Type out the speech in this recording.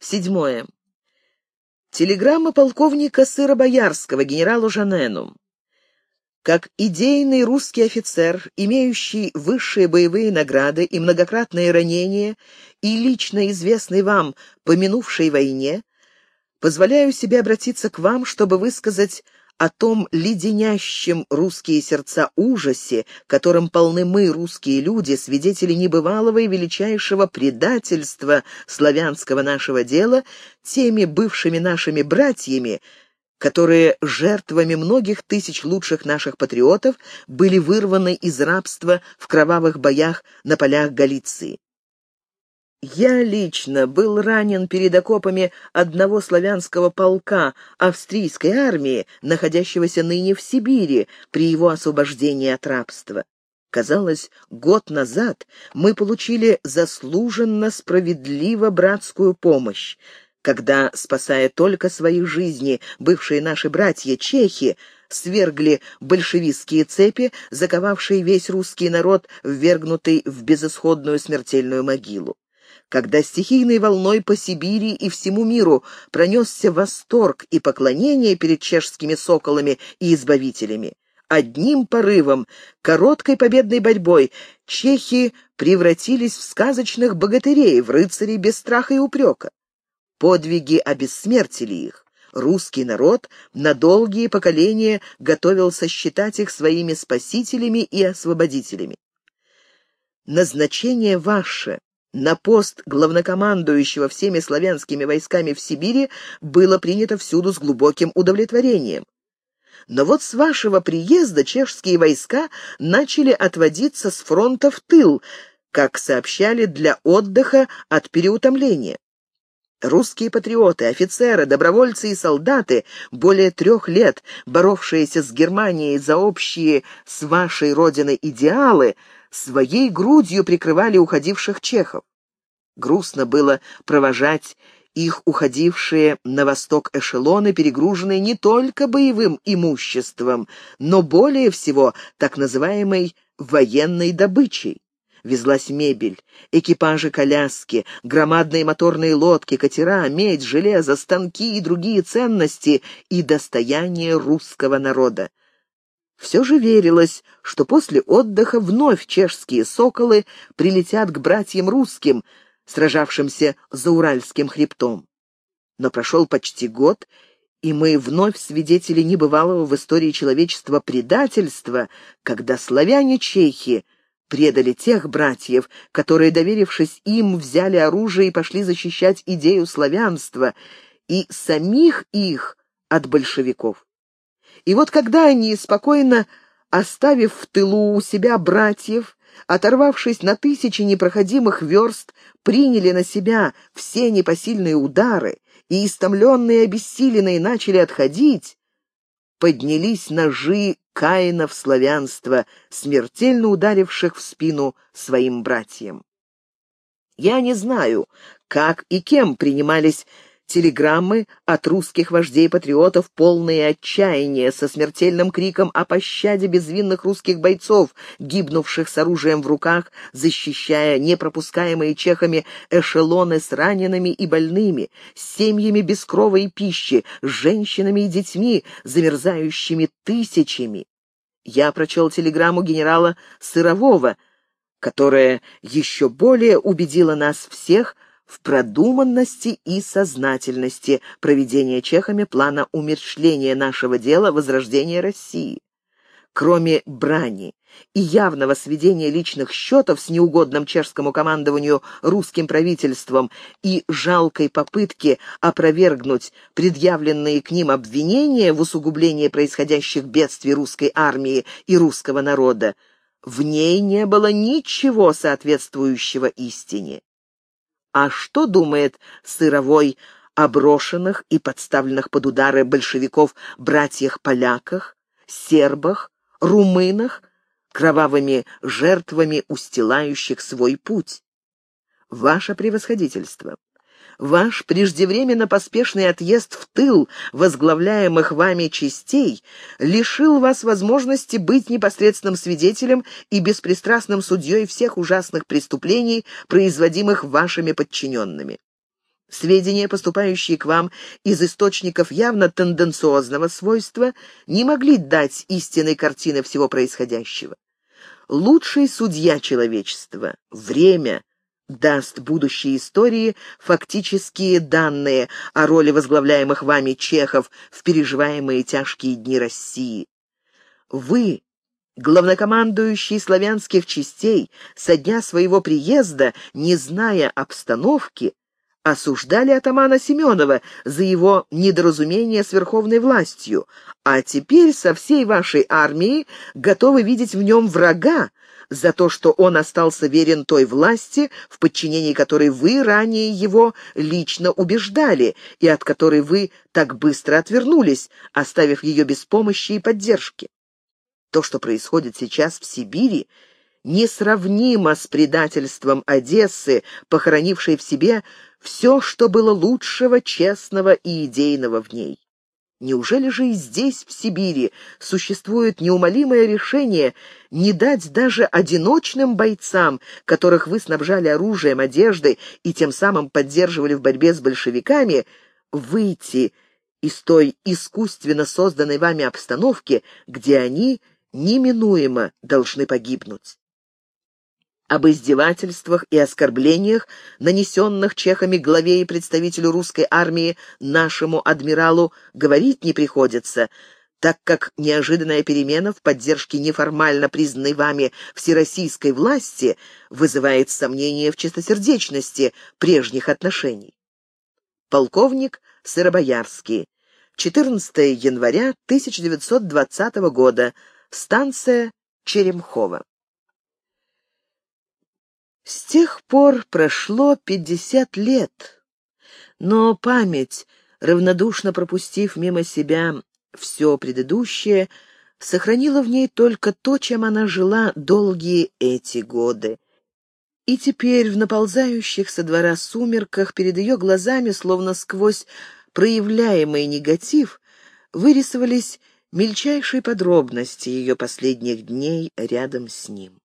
Седьмое. Телеграмма полковника Сыробоярского генералу Жанену. Как идейный русский офицер, имеющий высшие боевые награды и многократные ранения, и лично известный вам по минувшей войне, позволяю себе обратиться к вам, чтобы высказать о том леденящем русские сердца ужасе, которым полны мы, русские люди, свидетели небывалого и величайшего предательства славянского нашего дела, теми бывшими нашими братьями, которые жертвами многих тысяч лучших наших патриотов были вырваны из рабства в кровавых боях на полях Галиции. Я лично был ранен перед окопами одного славянского полка австрийской армии, находящегося ныне в Сибири при его освобождении от рабства. Казалось, год назад мы получили заслуженно справедливо братскую помощь, когда, спасая только свои жизни, бывшие наши братья чехи, свергли большевистские цепи, заковавшие весь русский народ, ввергнутый в безысходную смертельную могилу когда стихийной волной по Сибири и всему миру пронесся восторг и поклонение перед чешскими соколами и избавителями. Одним порывом, короткой победной борьбой, чехи превратились в сказочных богатырей, в рыцарей без страха и упрека. Подвиги обессмертили их. Русский народ на долгие поколения готовился считать их своими спасителями и освободителями. Назначение ваше на пост главнокомандующего всеми славянскими войсками в Сибири было принято всюду с глубоким удовлетворением. Но вот с вашего приезда чешские войска начали отводиться с фронта в тыл, как сообщали, для отдыха от переутомления. Русские патриоты, офицеры, добровольцы и солдаты, более трех лет боровшиеся с Германией за общие с вашей родиной идеалы, своей грудью прикрывали уходивших чехов. Грустно было провожать их уходившие на восток эшелоны, перегруженные не только боевым имуществом, но более всего так называемой военной добычей. Везлась мебель, экипажи коляски, громадные моторные лодки, катера, медь, железо, станки и другие ценности и достояние русского народа. Все же верилось, что после отдыха вновь чешские соколы прилетят к братьям русским, сражавшимся за Уральским хребтом. Но прошел почти год, и мы вновь свидетели небывалого в истории человечества предательства, когда славяне-чехи предали тех братьев, которые, доверившись им, взяли оружие и пошли защищать идею славянства, и самих их от большевиков. И вот когда они, спокойно оставив в тылу у себя братьев, оторвавшись на тысячи непроходимых верст, приняли на себя все непосильные удары и, истомленные и обессиленные, начали отходить, поднялись ножи каинов славянства, смертельно ударивших в спину своим братьям. Я не знаю, как и кем принимались телеграммы от русских вождей-патриотов, полные отчаяния, со смертельным криком о пощаде безвинных русских бойцов, гибнувших с оружием в руках, защищая непропускаемые чехами эшелоны с ранеными и больными, с семьями без крова и пищи, с женщинами и детьми, замерзающими тысячами. Я прочел телеграмму генерала Сырового, которая еще более убедила нас всех, в продуманности и сознательности проведения чехами плана умерщвления нашего дела возрождения России. Кроме брани и явного сведения личных счетов с неугодным чешскому командованию русским правительством и жалкой попытки опровергнуть предъявленные к ним обвинения в усугублении происходящих бедствий русской армии и русского народа, в ней не было ничего соответствующего истине. А что думает Сыровой о брошенных и подставленных под удары большевиков братьях-поляках, сербах, румынах, кровавыми жертвами устилающих свой путь? Ваше превосходительство, Ваш преждевременно поспешный отъезд в тыл возглавляемых вами частей лишил вас возможности быть непосредственным свидетелем и беспристрастным судьей всех ужасных преступлений, производимых вашими подчиненными. Сведения, поступающие к вам из источников явно тенденциозного свойства, не могли дать истинной картины всего происходящего. Лучший судья человечества — время, даст будущей истории фактические данные о роли возглавляемых вами чехов в переживаемые тяжкие дни России. Вы, главнокомандующий славянских частей, со дня своего приезда, не зная обстановки, осуждали атамана Семенова за его недоразумение с верховной властью, а теперь со всей вашей армией готовы видеть в нем врага за то, что он остался верен той власти, в подчинении которой вы ранее его лично убеждали и от которой вы так быстро отвернулись, оставив ее без помощи и поддержки. То, что происходит сейчас в Сибири, несравнимо с предательством Одессы, похоронившей в себе все, что было лучшего, честного и идейного в ней. Неужели же и здесь, в Сибири, существует неумолимое решение не дать даже одиночным бойцам, которых вы снабжали оружием, одеждой и тем самым поддерживали в борьбе с большевиками, выйти из той искусственно созданной вами обстановки, где они неминуемо должны погибнуть? Об издевательствах и оскорблениях, нанесенных чехами главе и представителю русской армии, нашему адмиралу, говорить не приходится, так как неожиданная перемена в поддержке неформально признанной вами всероссийской власти вызывает сомнения в чистосердечности прежних отношений. Полковник Сыробоярский. 14 января 1920 года. Станция Черемхова. С тех пор прошло пятьдесят лет, но память, равнодушно пропустив мимо себя все предыдущее, сохранила в ней только то, чем она жила долгие эти годы. И теперь в наползающих со двора сумерках перед ее глазами, словно сквозь проявляемый негатив, вырисовались мельчайшие подробности ее последних дней рядом с ним.